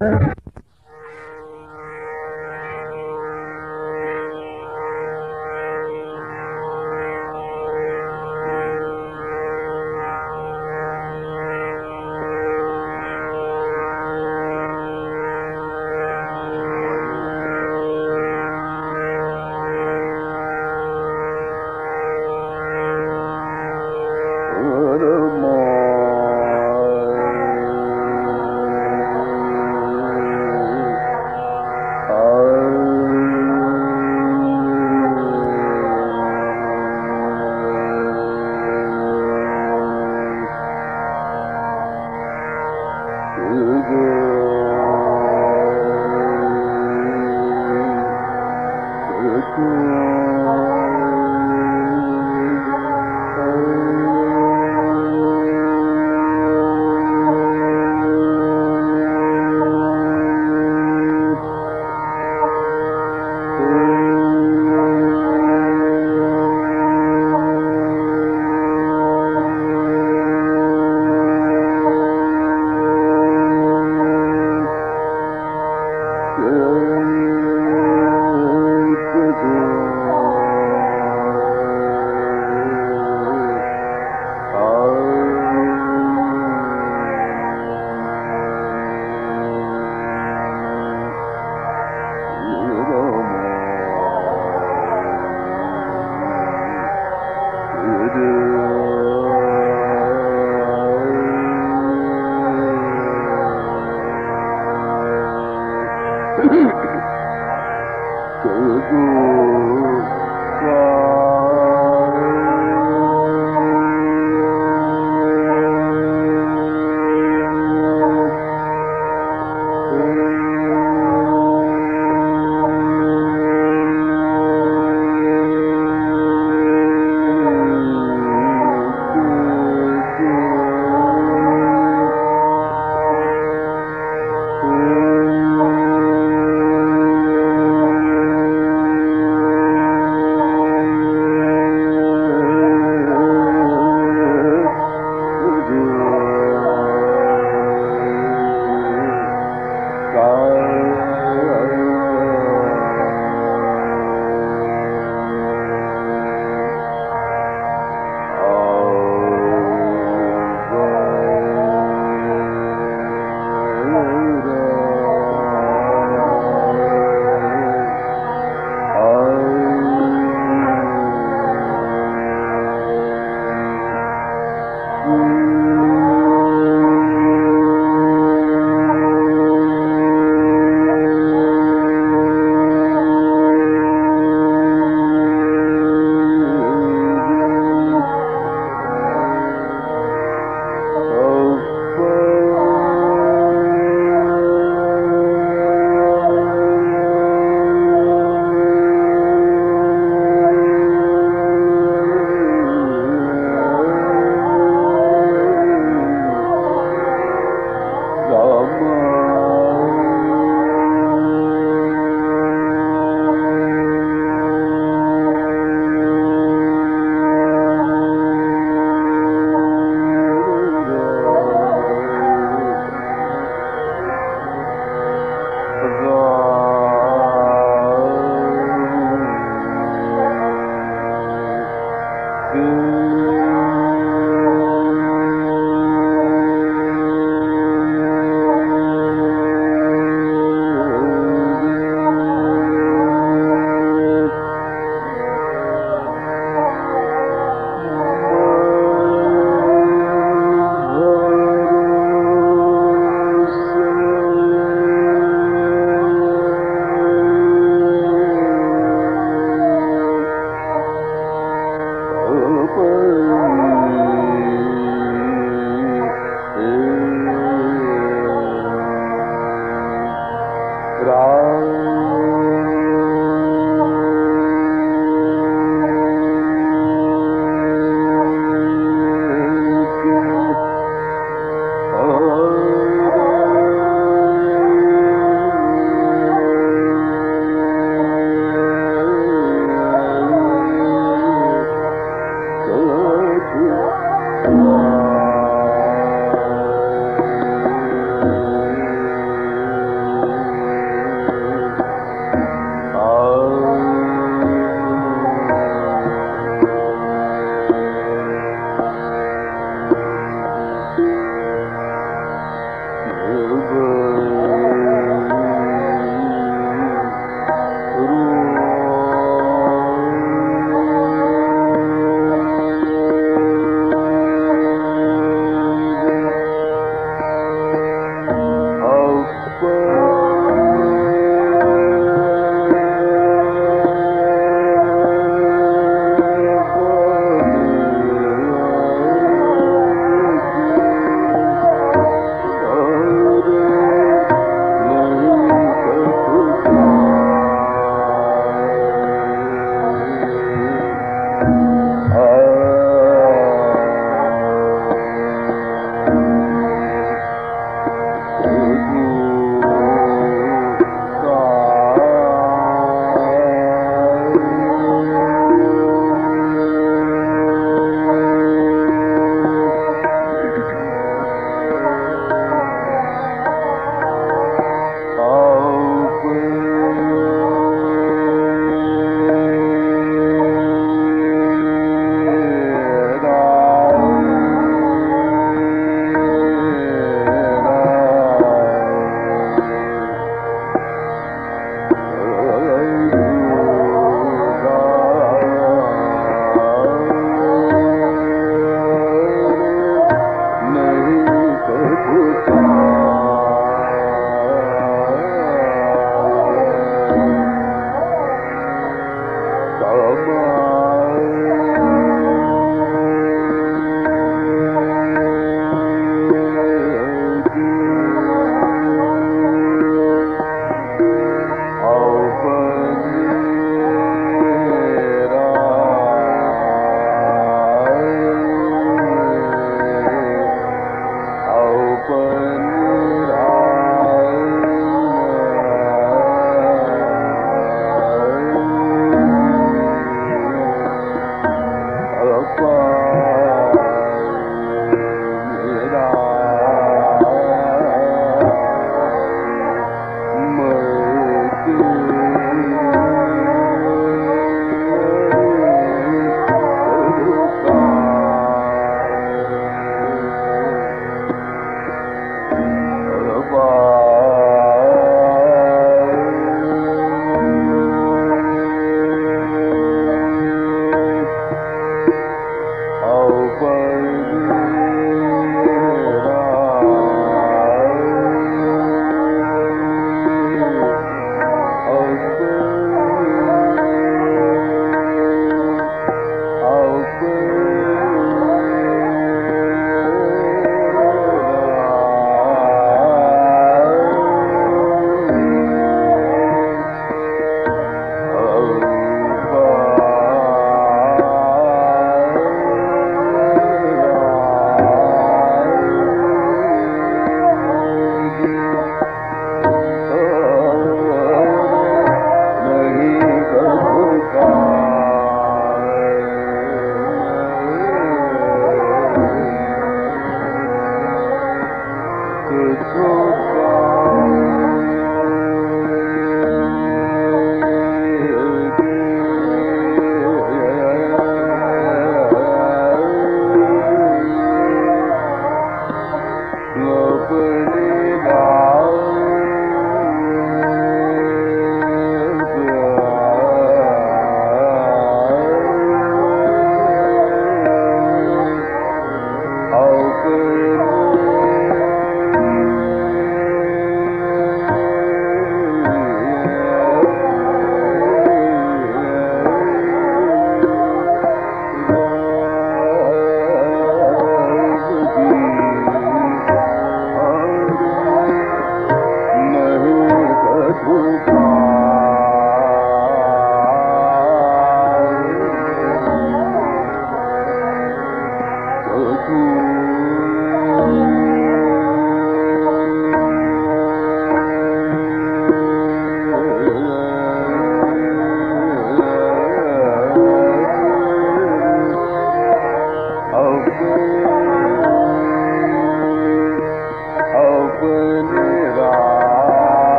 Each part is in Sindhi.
Uh-huh.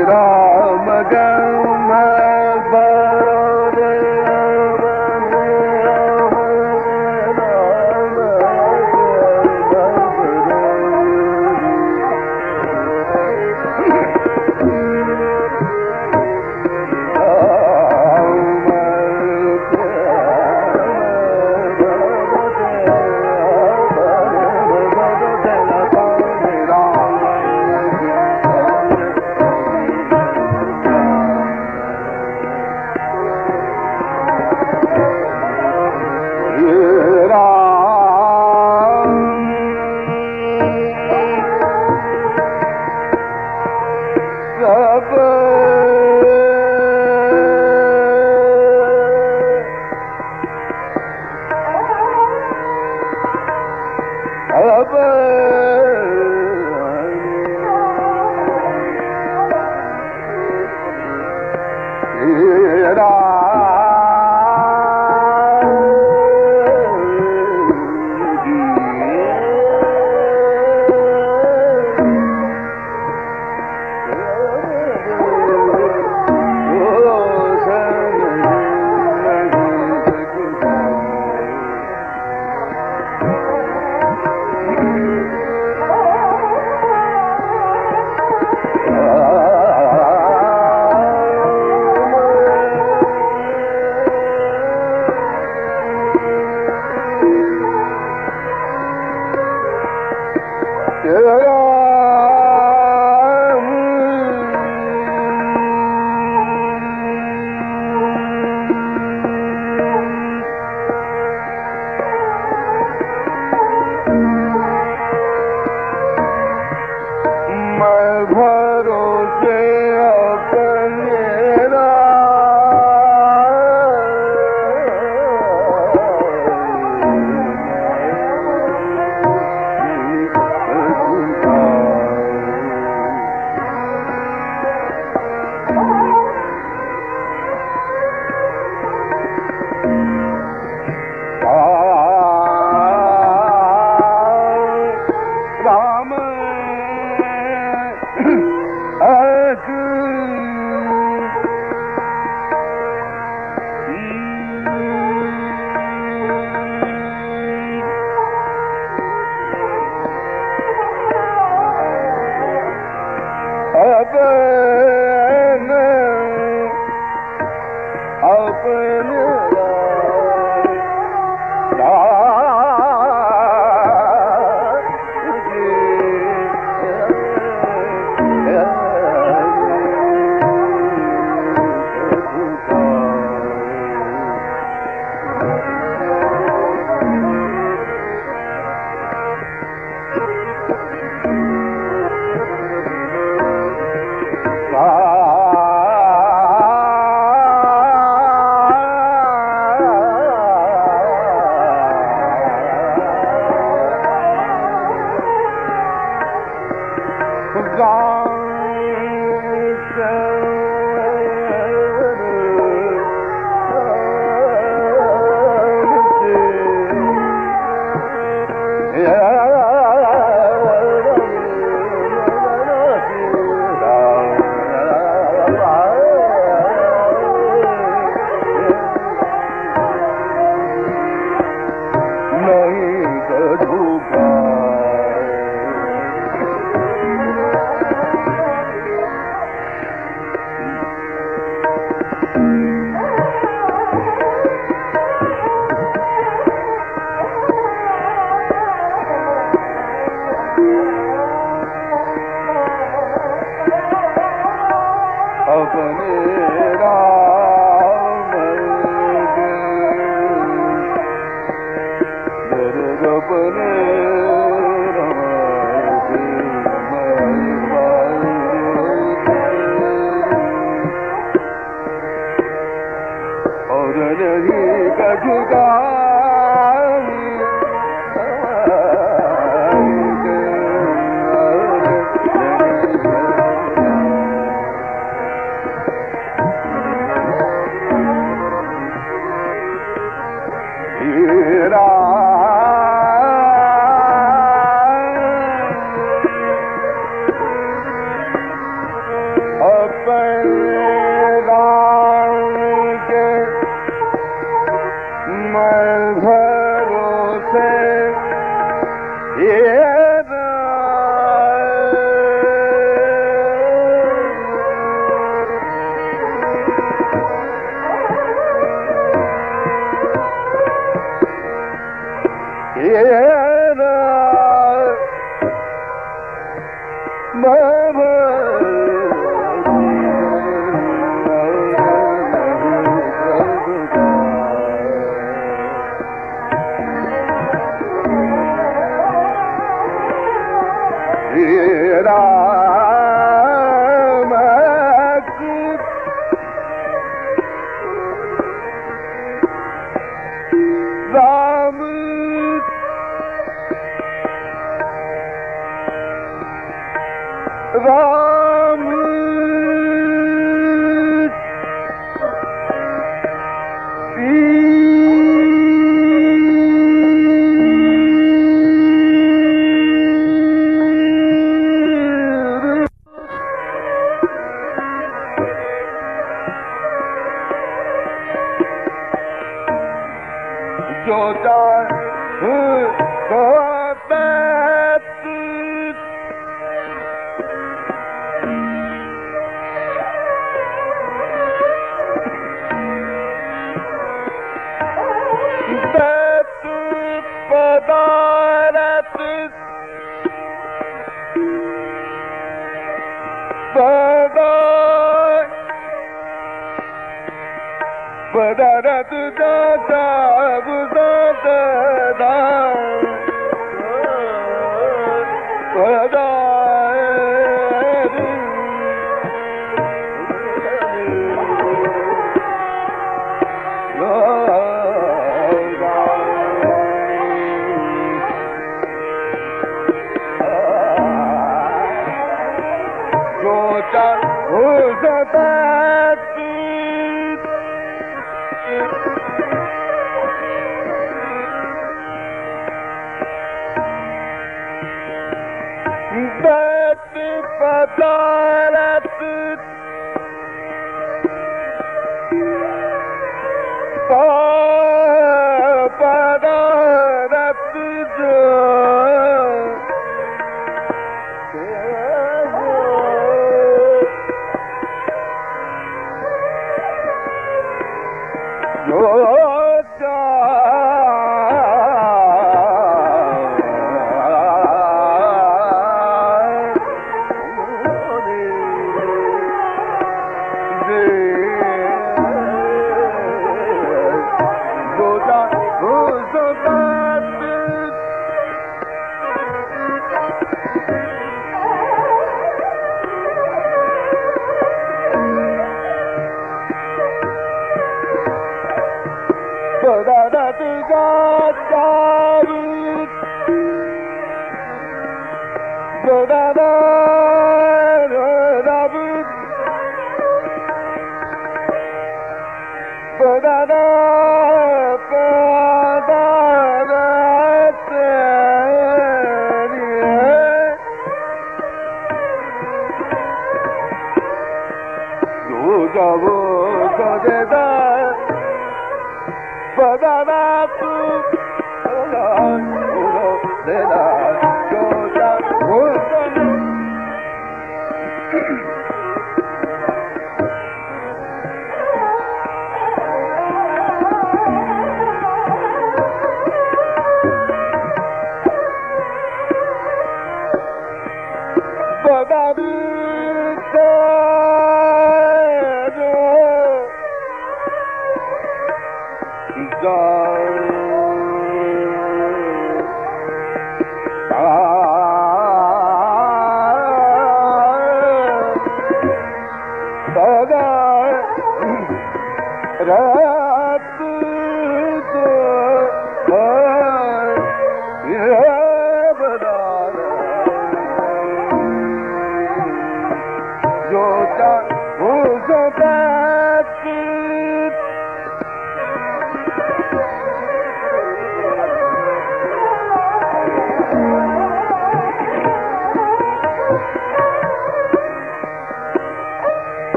Ram gum my Rather than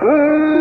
Oh